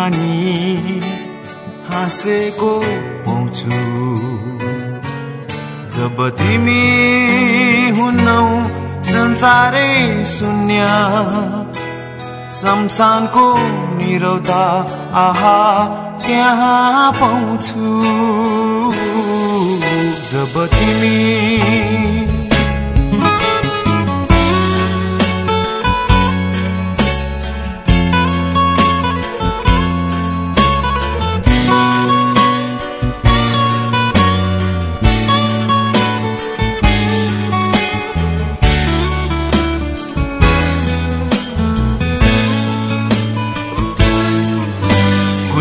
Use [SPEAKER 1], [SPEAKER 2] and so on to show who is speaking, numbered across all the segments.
[SPEAKER 1] बिहानी हाँसेको पाउँछु। जब तिमी हुन्नौ संसारै शून्य शमशानको निरौता आहा त्यहाँ पाउँछु। जब तिमी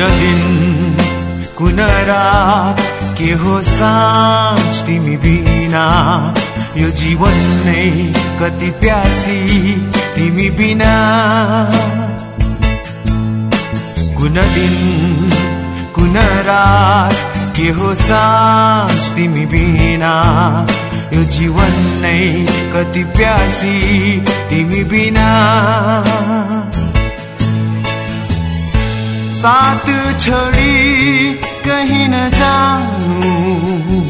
[SPEAKER 1] कुन दिन कुन रात के हो साँझ तिमी बिना? यो जीवन नै कति प्यासी तिमी बिना। कुन दिन कुन रात के हो साँझ तिमी बिना? यो जीवन नै कति प्यासी तिमी बिना। साथ छोडी कहीँ न जानु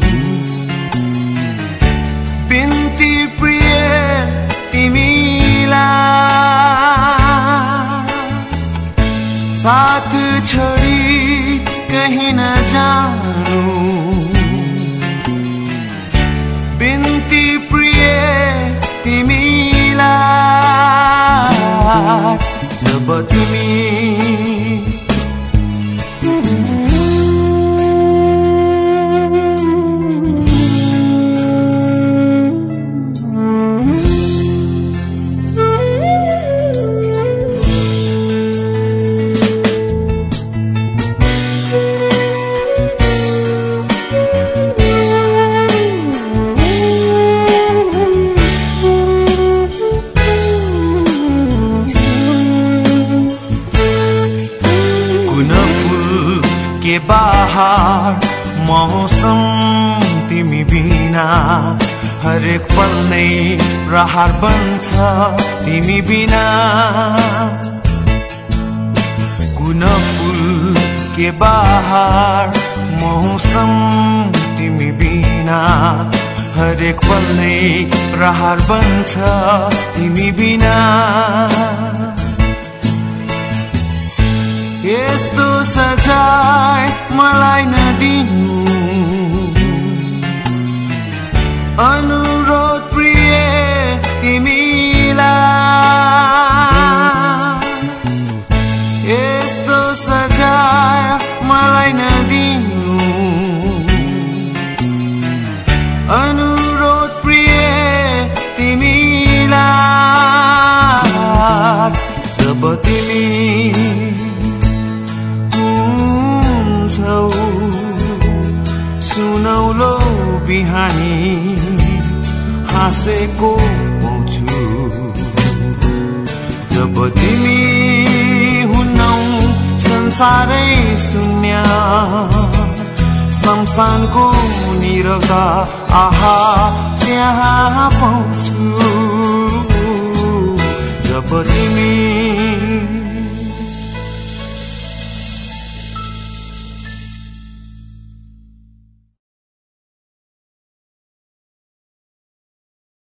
[SPEAKER 1] बिन्ती प्रिय तिमीलाई साथ छोडी कहीँ न कुन फुल के बाहर मौसम तिमी बिना हरेक पल नै प्रहार बन्छ तिमी बिना। कुन फुल के बाहर मौसम तिमी बिना हरेक पल नै प्रहार बन्छ तिमी बिना। यस्तो सजाय मलाई बिहानी हाँसेको पाउँछु। जब तिमी हुन्नौ संसारै शून्य शमशानको निरौता आहा त्यहाँ पाउँछु। जब तिमी